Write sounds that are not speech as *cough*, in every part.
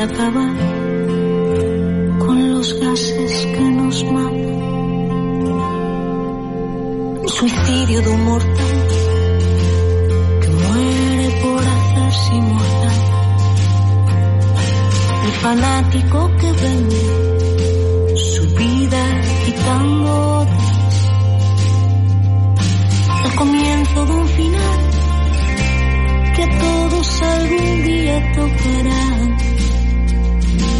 acabar con los gases que nos matan suicidio de un mortal que muere por hacerse inmortal. El fanático que vende su vida quitando. El comienzo de un final que a todos algún día tocará.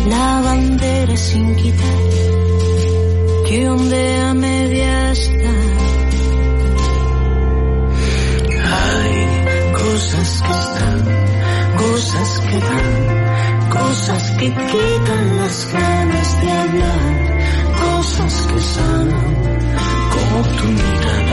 La bandera sin quitar que ondea media está. cosas que están, cosas que dan, cosas que quitan las ganas de hablar, cosas que sanan como tu mirada.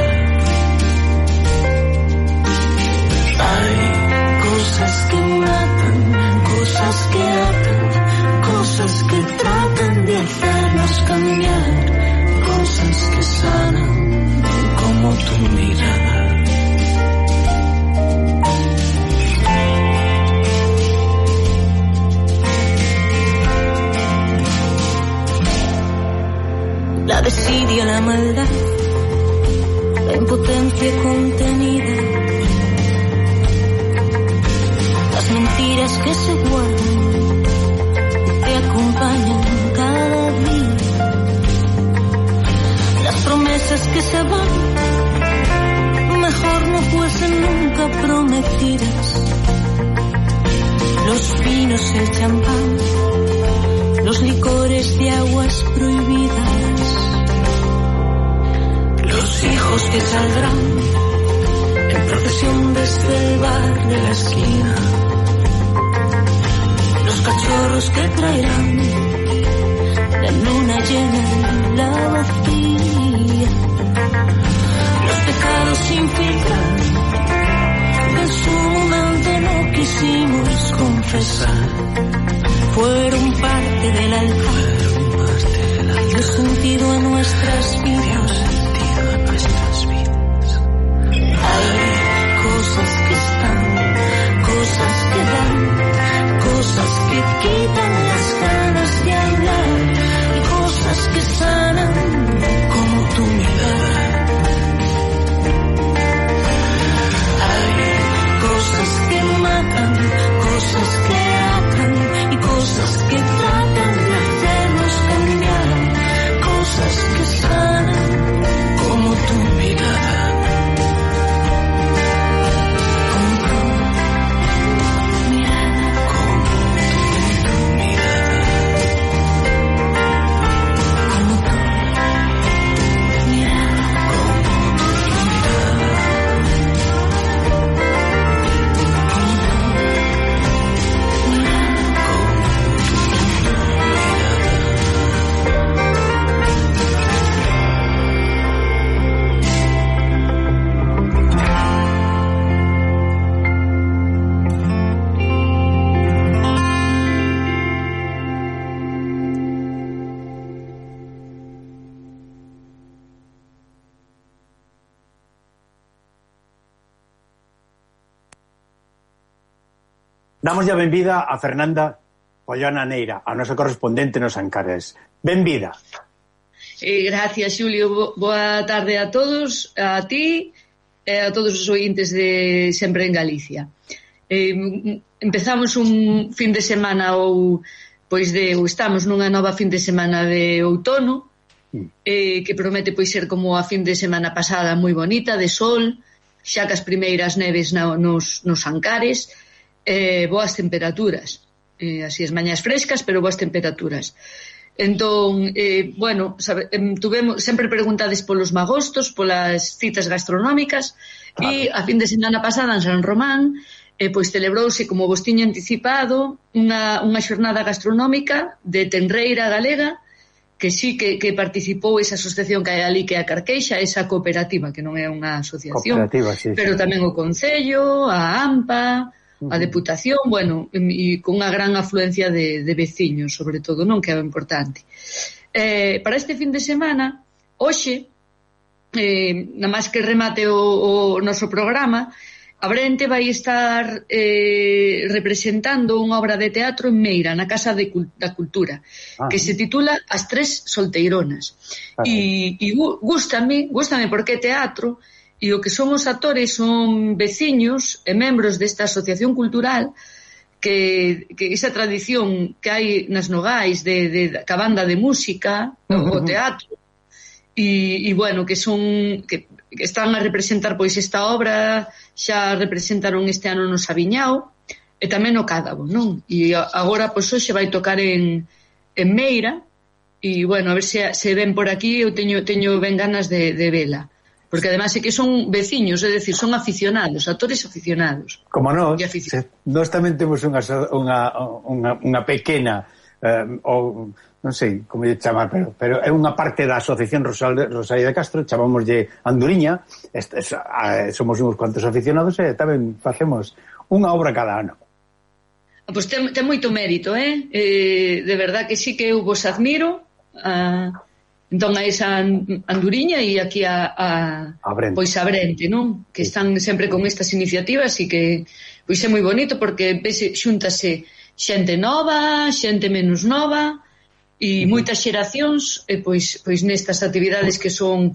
Vinos, el champán, los licores de aguas prohibidas los hijos que saldrán en procesión desde el bar de la esquina, los cachorros que traerán la luna llena la vacía, los pecados sin filtrar en su momento no quisimos confesar, fueron parte del altar, dio sentido a nuestras vidas. Nuestras vidas. Hay cosas que están, cosas que dan, cosas que quitan Damos a benvida a Fernanda Pollana Neira, a nosa correspondente nos Ancares. Benvida. Eh, gracias, Xulio. Boa tarde a todos, a ti e a todos os ointes de Sempre en Galicia. Eh, empezamos un fin de semana ou pois de ou estamos nunha nova fin de semana de outono mm. eh, que promete pois ser como a fin de semana pasada moi bonita, de sol, xa que as primeiras neves na, nos, nos Ancares, eh, boas temperaturas. Eh, así as mañas frescas, pero boas temperaturas. Entón, eh, bueno, sabe, tuvemos, sempre preguntades polos magostos, polas citas gastronómicas, claro. e a fin de semana pasada en San Román, eh, pois celebrouse, como vos tiña anticipado, unha, unha xornada gastronómica de Tenreira Galega, que sí que, que participou esa asociación que hai ali que é a Carqueixa, esa cooperativa que non é unha asociación, sí, pero tamén o Concello, a AMPA, a deputación, bueno, e con unha gran afluencia de, de veciños, sobre todo, non que é o importante. Eh, para este fin de semana, hoxe, eh, na máis que remate o, o noso programa, A Brente vai estar eh, representando unha obra de teatro en Meira, na Casa de, da Cultura, ah. que se titula As tres solteironas. Ah. E, e gústame, gústame porque é teatro, E o que son os actores son veciños e membros desta asociación cultural que, que esa tradición que hai nas nogais de, de, de ca banda de música, uh -huh. o teatro, e, e bueno, que son que, que están a representar pois esta obra, xa representaron este ano no Sabiñao e tamén no Cádabo, non? E agora pois hoxe vai tocar en en Meira e bueno, a ver se se ven por aquí, eu teño teño ben ganas de de vela. Porque además é que son veciños, é dicir, son aficionados, actores aficionados. Como nós, nós tamén temos unha, unha, unha, unha pequena eh, ou non sei como lle chamar, pero, pero é unha parte da Asociación Rosal, Rosalía de Castro, chamámoslle Anduriña, este, a, somos uns cuantos aficionados e tamén facemos unha obra cada ano. Pois pues ten, ten moito mérito, eh? eh de verdad que sí que eu vos admiro, a, Entón, a esa Anduriña e aquí a, a, a Brente. pois a Brente, non? Que están sempre con estas iniciativas e que pois é moi bonito porque vese, xuntase xente nova, xente menos nova e moitas xeracións e pois pois nestas actividades que son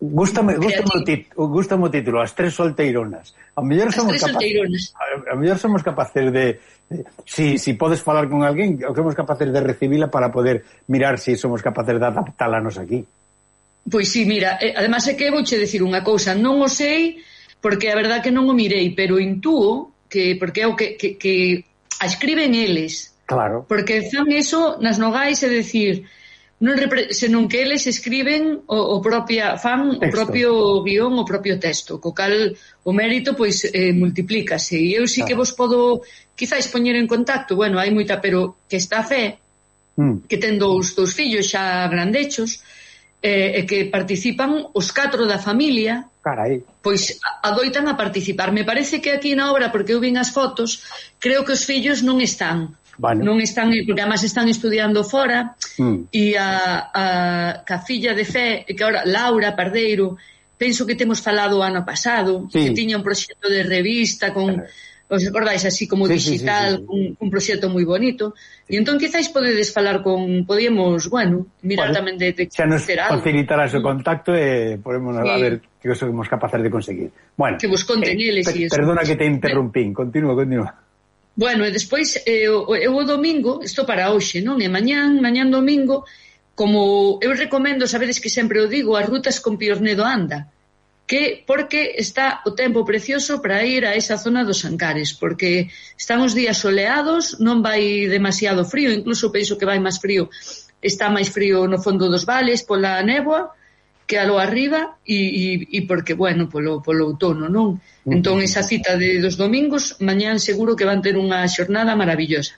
Gústame, gústame, o tit, gústame o título, as tres solteironas. A mellor somos capaces a, a mellor somos capaces de, de si si podes falar con alguén, o que somos capaces de recibila para poder mirar se si somos capaces de adaptálanos aquí. Pois sí, mira, eh, además é que vouche decir unha cousa, non o sei porque a verdad que non o mirei, pero intúo que porque é o que que que a escriben eles. Claro. Porque fan eso nas nogais, é decir, non senón que eles escriben o, o propia fan texto. o propio guión, o propio texto, co cal o mérito pois eh, multiplícase. E eu sí claro. que vos podo quizáis poñer en contacto, bueno, hai moita, pero que está fe mm. que ten dous dous fillos xa grandechos eh, e que participan os catro da familia. Carai. Pois adoitan a participar. Me parece que aquí na obra, porque eu vin as fotos, creo que os fillos non están Bueno. Non están, porque además están estudiando fora mm. e a, a Cafilla de Fe, que ahora Laura Pardeiro, penso que temos falado o ano pasado, sí. que tiña un proxecto de revista con eh. os recordáis así como sí, digital, sí, sí, sí. un, un proxecto moi bonito. E entón quizáis podedes falar con podíamos, bueno, mirar vale. tamén de, de xa nos facilitarás o contacto e eh, podemos sí. a ver que somos capaces de conseguir. Bueno, que vos conten eh, per, Perdona que te interrumpín, continúa, continúa. Bueno, e despois eh, eu o domingo, isto para hoxe, non? E mañán, mañán domingo, como eu recomendo, sabedes que sempre o digo, as rutas con Piornedo anda, que porque está o tempo precioso para ir a esa zona dos Ancares, porque están os días soleados, non vai demasiado frío, incluso penso que vai máis frío, está máis frío no fondo dos vales pola néboa, que alo arriba e, e, e porque, bueno, polo, polo outono, non? Entón, esa cita de dos domingos, mañán seguro que van ter unha xornada maravillosa.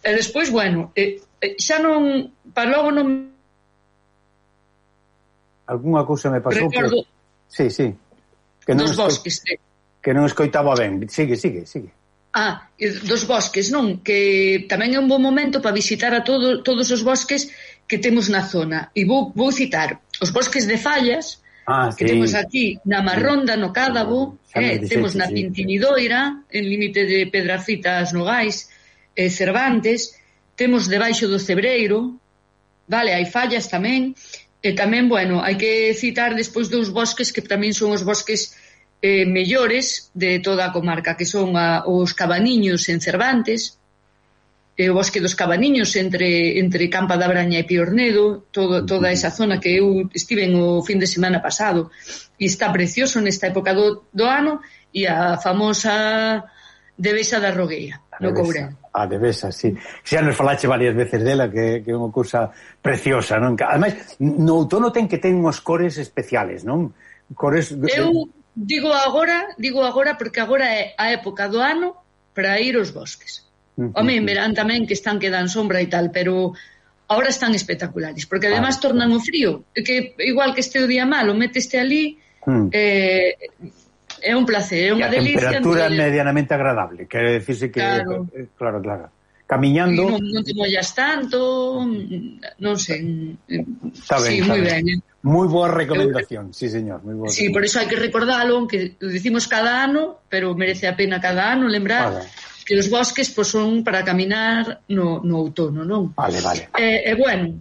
E despois, bueno, eh, xa non, para logo non... Alguna cousa me pasou, Recordo... pero... Sí, sí. Que non dos esco... bosques, sí. Que non escoitaba ben. Sigue, sigue, sigue. Ah, dos bosques, non? Que tamén é un bon momento para visitar a todo, todos os bosques que temos na zona. E vou, vou citar os bosques de fallas, Ah, que sí. temos aquí na Marronda, no Cádabo, eh, temos na. Pintinidoira, en límite de Pedrafitas Nogais, eh, Cervantes, temos debaixo do Cebreiro, vale, hai fallas tamén, e tamén, bueno, hai que citar despois dous bosques que tamén son os bosques eh, mellores de toda a comarca, que son a, os Cabaniños en Cervantes, e o Bosque dos Cabaniños entre, entre Campa da Braña e Piornedo, todo, toda esa zona que eu estive o fin de semana pasado e está precioso nesta época do, do ano e a famosa Devesa da Rogueira, no Courel. A Devesa, sí. Xa nos falache varias veces dela, que, que é unha cousa preciosa, non? Ademais, no outono ten que ten uns cores especiales, non? Cores... Eu digo agora, digo agora porque agora é a época do ano para ir aos bosques. -huh. Home, en verán tamén que están que dan sombra e tal, pero ahora están espectaculares, porque además ah, tornan o frío, que igual que este o día malo, meteste ali, mm. eh, é un placer, é unha delicia. temperatura entre... medianamente agradable, quere decirse que... Claro, eh, claro, claro. Camiñando... Non, non te mollas tanto, non sei... Está mm, eh, ben, sí, moi ben. ben. Eh. Moi boa recomendación, Eu, sí, señor. moi boa sí, por iso hai que recordalo, que decimos cada ano, pero merece a pena cada ano lembrar... Vale que os bosques pois, son para caminar no, no outono, non? Vale, vale. E, eh, eh, bueno,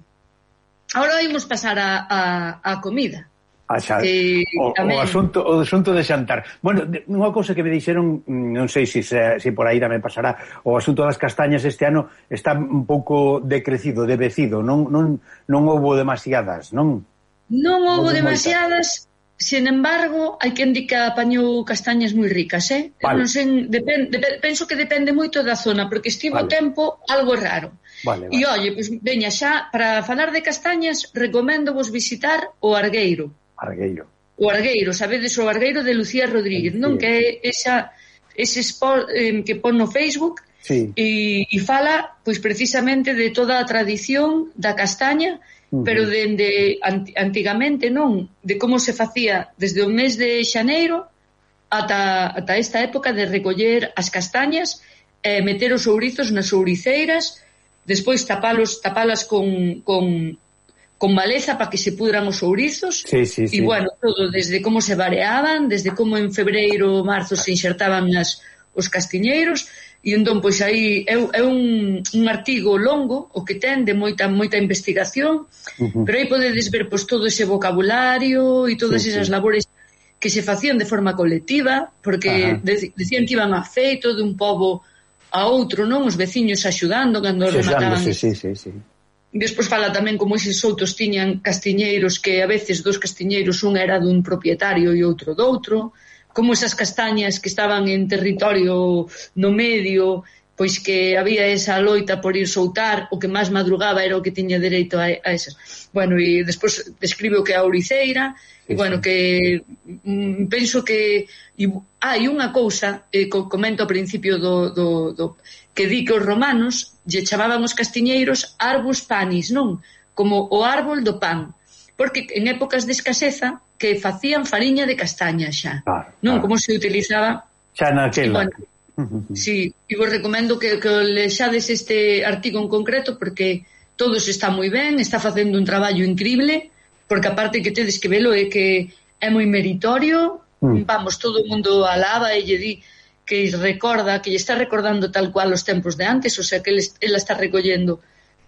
agora imos pasar a, a, a comida. A xa, eh, o, o, asunto, o asunto de xantar. Bueno, unha cousa que me dixeron, mm, non sei se, se, se por aí tamén pasará, o asunto das castañas este ano está un pouco decrecido, devecido, non, non, non houbo demasiadas, non? Non houbo demasiadas, Sin embargo, hai quen di que apañou castañas moi ricas, eh? Vale. Non sen, depend, depend, penso que depende moito da zona, porque estivo vale. tempo algo raro. Vale, vale. E olle, pois pues, veña xa, para falar de castañas, recomendo vos visitar o Argueiro. Argueiro. O Argueiro, sabedes o Argueiro de Lucía Rodríguez, sí. non? Que é esa, ese spot eh, que pon no Facebook sí. e, e fala pois precisamente de toda a tradición da castaña Uh -huh. Pero dende antigamente non, de como se facía desde o mes de xaneiro ata, ata esta época de recoller as castañas e eh, meter os ourizos nas ouriceiras, despois tapalos, tapalas con, con, con maleza para que se pudran os ourizos sí, sí, e bueno, todo desde como se bareaban desde como en febreiro ou marzo se insertaban nas, os castiñeiros E entón, pois aí é, é un, un artigo longo o que ten de moita moita investigación, uh -huh. pero aí podedes ver pois todo ese vocabulario e todas sí, esas sí. labores que se facían de forma colectiva, porque de, decían que iban a feito de un pobo a outro, non? Os veciños axudando cando sí, remataban. Sí, sí, sí, sí. Despois fala tamén como eses outros tiñan castiñeiros que a veces dos castiñeiros un era dun propietario e outro doutro como esas castañas que estaban en territorio no medio, pois que había esa loita por ir soutar, o que máis madrugaba era o que tiña dereito a, a esas. Bueno, e despois describe o que é a Ouriceira, e bueno, que mm, penso que e, hai ah, unha cousa eh, co, comento ao principio do, do, do que di que os romanos lle chamaban os castiñeiros arbus panis, non? Como o árbol do pan, porque en épocas de escaseza que facían fariña de castaña xa. Claro, non claro. como se utilizaba xa naquela. Bueno, *laughs* sí, e vos recomendo que, que lexades este artigo en concreto porque todo se está moi ben, está facendo un traballo increíble, porque aparte que tedes que velo é que é moi meritorio, mm. vamos, todo o mundo alaba e lle di que recorda, que lle está recordando tal cual os tempos de antes, o sea que ela está recollendo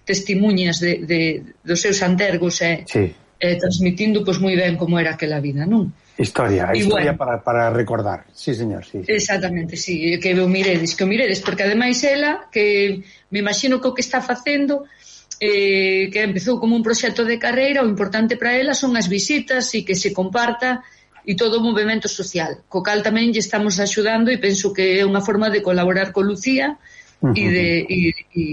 testimuñas de, de, dos seus antergos e, sí eh, transmitindo pois moi ben como era aquela vida, non? Historia, y historia bueno, para, para recordar. Sí, señor, sí. sí. Exactamente, sí, eh, que o miredes, que o miredes, porque ademais ela, que me imagino que o que está facendo, eh, que empezou como un proxecto de carreira, o importante para ela son as visitas e que se comparta e todo o movimento social, co cal tamén lle estamos axudando e penso que é unha forma de colaborar con Lucía, Uh -huh. e de, e, e,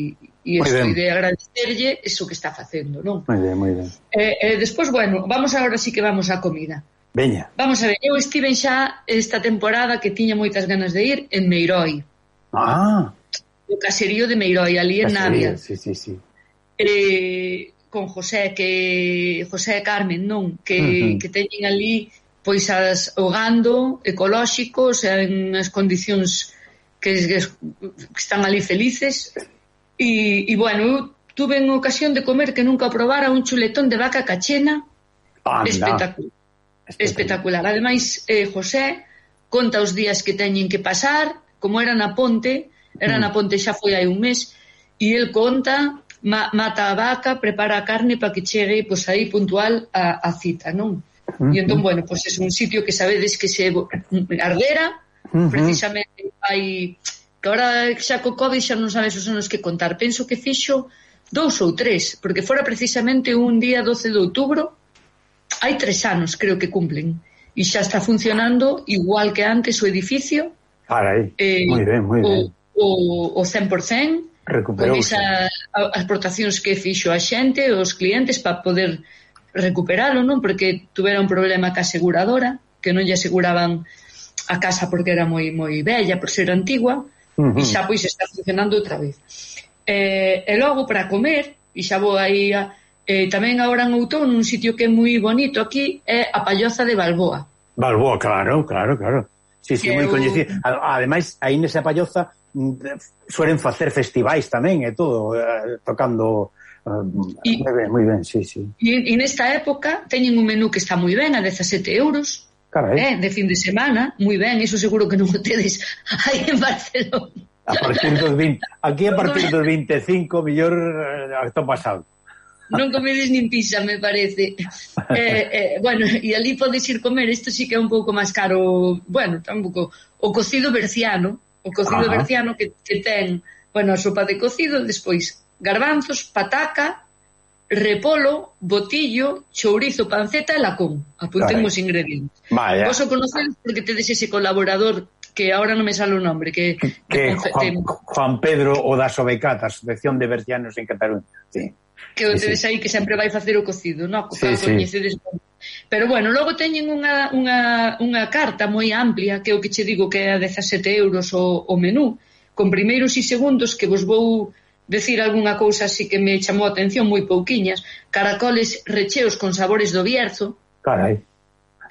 e, eso, e de agradecerlle iso que está facendo, non? Moi ben, moi ben. Eh, eh, despois, bueno, vamos agora sí que vamos á comida. Veña. Vamos a ver, eu estive xa esta temporada que tiña moitas ganas de ir en Meiroi. Ah. O caserío de Meiroi, ali en Navia. Sí, sí, sí. Eh, con José que José e Carmen, non, que uh -huh. que teñen ali pois as o gando ecolóxico, o sea, en as condicións que, que, que están ali felices. E, e bueno, eu tuve en ocasión de comer que nunca probara un chuletón de vaca cachena Anda. espectacular. Espectacular. Ademais, eh, José conta os días que teñen que pasar, como era na ponte, era mm. na ponte xa foi hai un mes, e el conta, ma, mata a vaca, prepara a carne para que chegue pois, aí puntual a, a cita, non? E entón, bueno, pois é un sitio que sabedes que se ardera, Uh -huh. Precisamente hai que agora xa co Covid xa non sabes os anos que contar. Penso que fixo dous ou tres, porque fora precisamente un día 12 de outubro, hai tres anos creo que cumplen, e xa está funcionando igual que antes o edificio. Carai, eh, moi ben, moi ben. O, o, o 100%, Recuperouse. con a, as aportacións que fixo a xente, os clientes, para poder recuperalo, non? Porque tuvera un problema ca aseguradora, que non lle aseguraban a casa porque era moi moi bella, por ser antigua, uh -huh. e xa pois está funcionando outra vez. Eh, e logo para comer, e xa vou aí a, eh, tamén agora en outono un sitio que é moi bonito aquí é a Palloza de Balboa. Balboa, claro, claro, claro. Sí, sí, moi eu... coñecida. Ademais, aí nesa Palloza mm, suelen facer festivais tamén e todo, eh, tocando eh, moi ben, moi ben, sí, sí. E, e nesta época teñen un menú que está moi ben, a 17 euros, Carai. Eh, de fin de semana, moi ben, iso seguro que non o *laughs* tedes aí en Barcelona. A partir dos 20, aquí a partir dos 25, mellor está pasado. Non comedes nin pizza, me parece. *laughs* Eh, eh, bueno, e ali podes ir comer, isto sí que é un pouco máis caro, bueno, tampouco, o cocido berciano, o cocido Ajá. berciano que, que ten, bueno, a sopa de cocido, despois garbanzos, pataca, repolo, botillo, chourizo, panceta e lacón. Apunten os ingredientes. Vaya. Vos o conocedes porque tedes ese colaborador que ahora non me sale o nombre, que... Que, que Juan, Juan Pedro o da Sobecata, Asociación de Bertianos en Cataluña. Sí. Que o tedes sí, sí. aí que sempre vai facer o cocido, non? Sí, sí. Pero bueno, logo teñen unha, unha, unha carta moi amplia que o que che digo que é a 17 euros o, o menú con primeiros e segundos que vos vou decir algunha cousa así que me chamou a atención moi pouquiñas, caracoles recheos con sabores do Bierzo. Carai.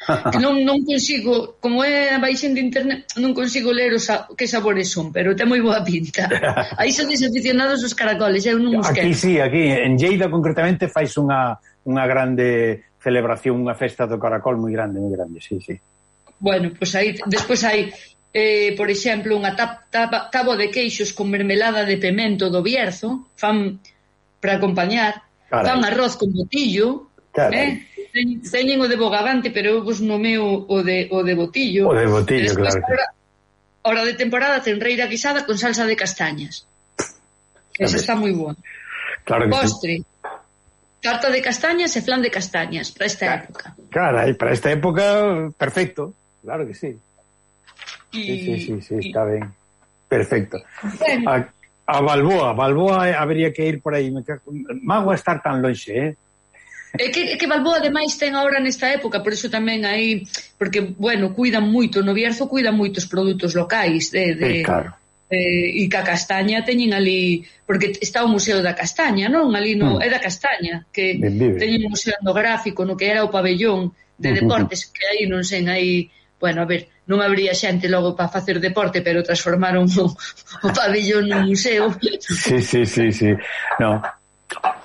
que *laughs* non, non consigo, como é a baixen de internet, non consigo ler os, que sabores son, pero ten moi boa pinta. *laughs* Aí son desaficionados os caracoles, eu non os Aquí sí, aquí, en Lleida concretamente fais unha, unha grande celebración, unha festa do caracol moi grande, moi grande, sí, sí. Bueno, pois pues aí, despois hai eh, por exemplo, unha tap, tap, tabo de queixos con mermelada de pemento do Bierzo, fan para acompañar, Carai. fan arroz con botillo, Carai. eh? Teñen o de bogavante, pero eu vos nomeo o de, o de botillo. O de botillo, claro. Hora, hora de temporada ten reira guisada con salsa de castañas. Esa está moi boa. Claro que Postre. Sí. Tarta de castañas e flan de castañas para esta Car época. Carai, para esta época, perfecto. Claro que sí. Y, sí, sí, sí, sí y... está ben. Perfecto. Bueno. A, a, Balboa, Balboa habría que ir por aí. Mago estar tan lonxe, eh? É que, é que Balboa ademais ten agora nesta época, por iso tamén aí, porque, bueno, cuidan moito, no Bierzo cuidan moitos produtos locais de, de, sí, claro. Eh, e ca castaña teñen ali porque está o Museo da Castaña, non? Ali no, mm. é da Castaña, que teñen o Museo Etnográfico no que era o pabellón de mm, mm, mm. deportes uh -huh. que aí non sen aí, bueno, a ver, non habría xente logo para facer deporte, pero transformaron o, o pabellón no museo. Sí, sí, sí, sí. No.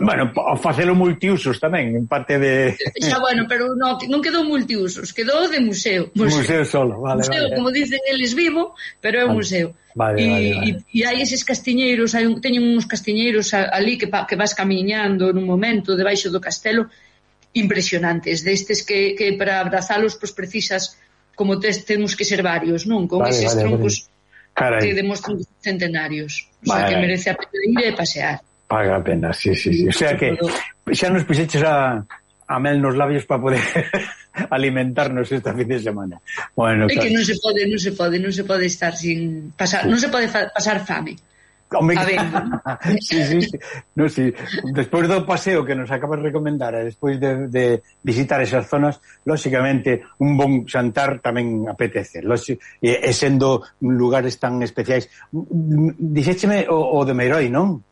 Bueno, facelo multiusos tamén, en parte de... Xa, bueno, pero no, non quedou multiusos, quedou de museo. Museo, museo solo, vale, museo, vale. como dicen eles vivo, pero é vale. museo. Vale, e, vale, vale. e, e hai eses castiñeiros, hai un, teñen uns castiñeiros ali que, pa, que vas camiñando nun momento debaixo do castelo, impresionantes, destes que, que para abrazalos pois precisas como tes, temos que ser varios, non? Con vale, eses vale, troncos vale. Que demostran centenarios. O sea, que merece a pena ir e pasear. Paga a pena, sí, sí, sí. O sea que xa nos puxeches a, a mel nos labios para poder *laughs* alimentarnos esta fin de semana. Bueno, é claro. que non se pode, non se pode, non se pode estar sin pasar, sí. non se pode pasar fame. Home, a ver. *laughs* sí, sí, sí. No, sí. Despois do paseo que nos acabas de recomendar eh, e despois de, de visitar esas zonas, lóxicamente, un bon xantar tamén apetece. Lóxic, e, e sendo lugares tan especiais. Dixécheme o, o de Meiroi, non?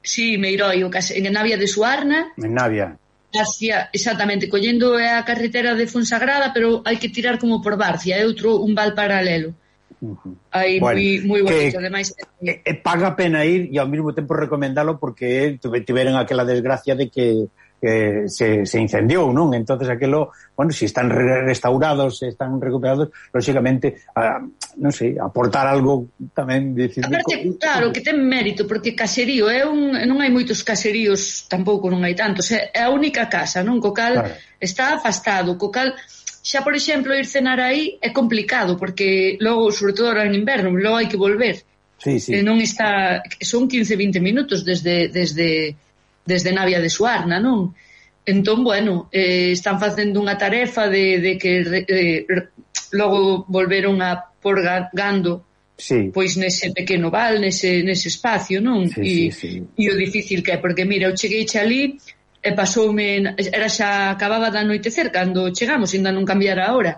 Sí, Meiroi, o case, en Navia de Suarna. En Navia. Hacia, exactamente, collendo a carretera de Fonsagrada, pero hai que tirar como por Barcia, é outro un val paralelo. Uh -huh. Hai bueno, moi, moi bonito, que, ademais... Eh, eh, eh, paga pena ir e ao mesmo tempo recomendalo porque tiveron aquela desgracia de que eh, se, se incendiou, non? Entonces aquilo, bueno, se si están restaurados, se están recuperados, lógicamente ah, a, non sei, aportar algo tamén dicir. Aparte, claro, que ten mérito, porque caserío é un non hai moitos caseríos, tampouco non hai tantos, é, é a única casa, non? Co cal claro. está afastado, co cal xa, por exemplo, ir cenar aí é complicado, porque logo, sobre todo ahora en inverno, logo hai que volver. Sí, sí. E non está... Son 15-20 minutos desde, desde, desde Navia de Suarna, non? Entón, bueno, eh, están facendo unha tarefa de, de que eh, logo volveron a por gando sí. pois nese pequeno val, nese, nese espacio, non? Sí, e, sí, sí. e o difícil que é, porque mira, eu cheguei xa ali e pasoume, era xa acababa de anoitecer cando chegamos, ainda non cambiara a hora,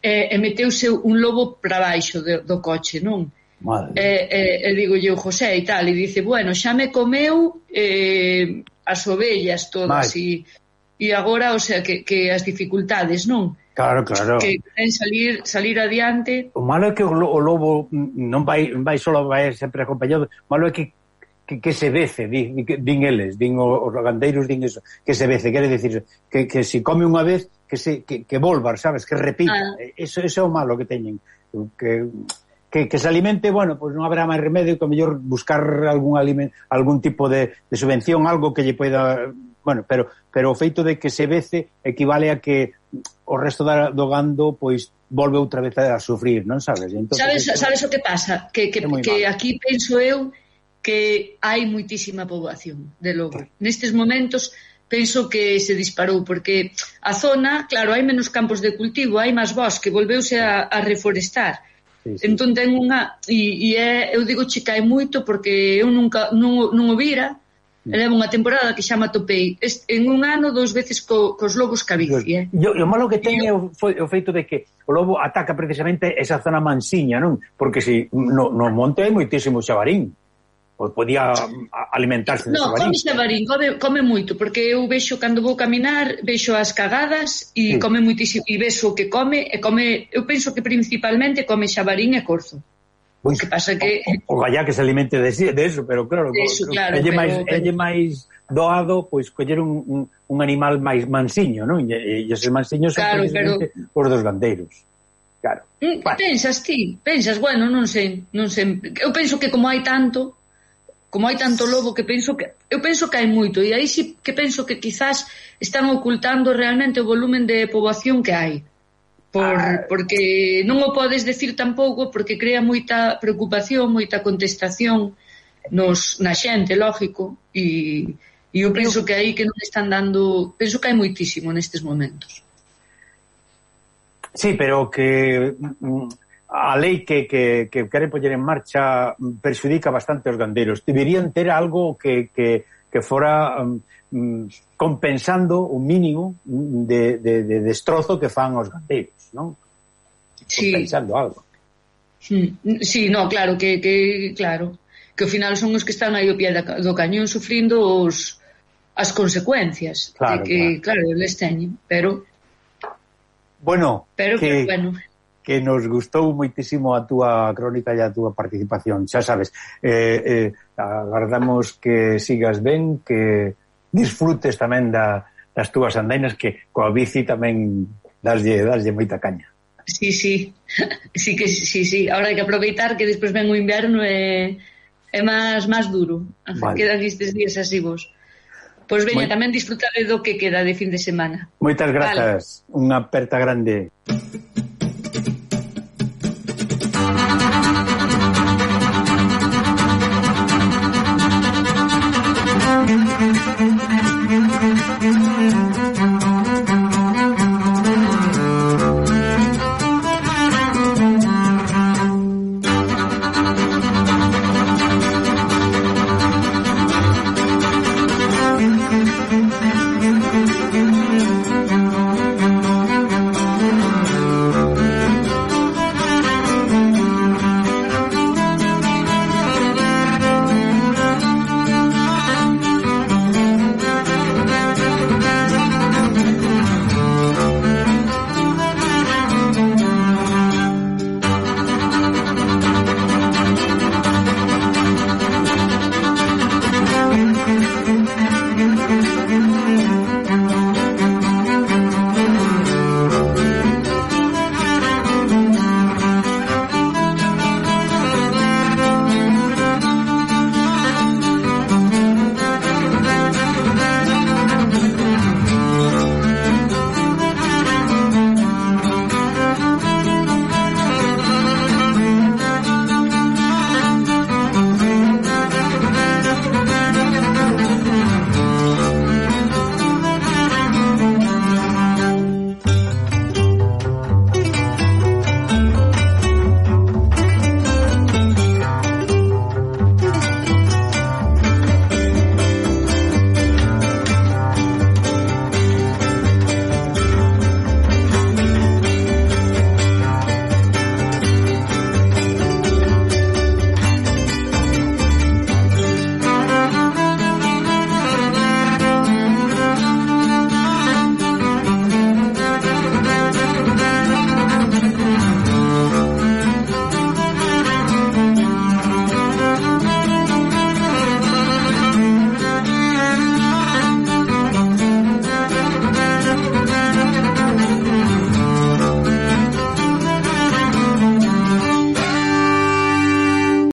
e, e meteuse un lobo para baixo de, do coche, non? Madre. E, e, e digo eu, José, e tal, e dice, bueno, xa me comeu eh, as ovellas todas, e, e agora, o sea, que, que as dificultades, non? Claro, claro. Que queren salir, salir adiante. O malo é que o, o lobo non vai, vai solo, vai sempre acompañado. O malo é que que, que se vece, din, din eles, din os gandeiros, din eso, que se vece, quere decir que, que se si come unha vez, que se que, que volvar, sabes, que repita. Ah. Eso, eso é o malo que teñen, que que, que se alimente, bueno, pois pues non haberá máis remedio que mellor buscar algún aliment, algún tipo de, de subvención, algo que lle poida, bueno, pero pero o feito de que se vece equivale a que o resto da, do gando pois volve outra vez a sufrir, non sabes? Entonces, sabes, eso, sabes o que pasa? Que, que, que aquí penso eu que hai muitísima poboación de lobo. Nestes momentos penso que se disparou porque a zona, claro, hai menos campos de cultivo, hai máis bosque, volveuse a, a reforestar. Sí, sí. Entón ten unha e, e é, eu digo che cae moito porque eu nunca non, non o vira, mm. Leva unha temporada que xa me atopei Est, en un ano dous veces co, cos lobos cabici, eh. Yo, o malo que ten é o, o feito de que o lobo ataca precisamente esa zona mansiña, non? Porque si no, no monte hai moitísimo xabarín podía alimentarse desa no, come xabarín, come, come moito, porque eu vexo cando vou caminar, vexo as cagadas e sí. come moitísimo, e vexo o que come e come, eu penso que principalmente come xabarín e corzo. Pois, que pasa que o, o, o que se alimente de, de eso, pero claro, de eso, claro elle pero... máis elle máis doado pois coller un, un, un animal máis mansiño, non? E, e esos mansiños claro, son pero... os dos gandeiros. Claro. Mm, bueno. Pensas ti, pensas, bueno, non sei, non sei. Eu penso que como hai tanto, como hai tanto lobo que penso que eu penso que hai moito e aí sí que penso que quizás están ocultando realmente o volumen de poboación que hai por, ah. porque non o podes decir tampouco porque crea moita preocupación, moita contestación nos, na xente, lógico e, e eu penso que aí que non están dando penso que hai moitísimo nestes momentos Sí, pero que mm, a lei que, que, que queren poñer en marcha mm, perxudica bastante os gandeiros. Deberían ter algo que, que, que fora um, compensando o mínimo de, de, de destrozo que fan os gandeiros, non? Sí. Compensando algo. Sí, no, claro, que, que claro que ao final son os que están aí ao pé do cañón sufrindo os, as consecuencias claro, de que, claro, claro eles teñen, pero... Bueno, pero, que, pero bueno que nos gustou moitísimo a túa crónica e a túa participación. Xa sabes, eh, eh, agardamos que sigas ben, que disfrutes tamén da, das túas andainas, que coa bici tamén daslle, daslle moita caña. Sí, sí, *laughs* sí que sí, sí. Ahora hai que aproveitar que despois ven o inverno e é máis máis duro. Vale. Quedan estes días así vos. Pois veña, Moi... tamén disfrutar do que queda de fin de semana. Moitas grazas. Vale. Unha aperta grande.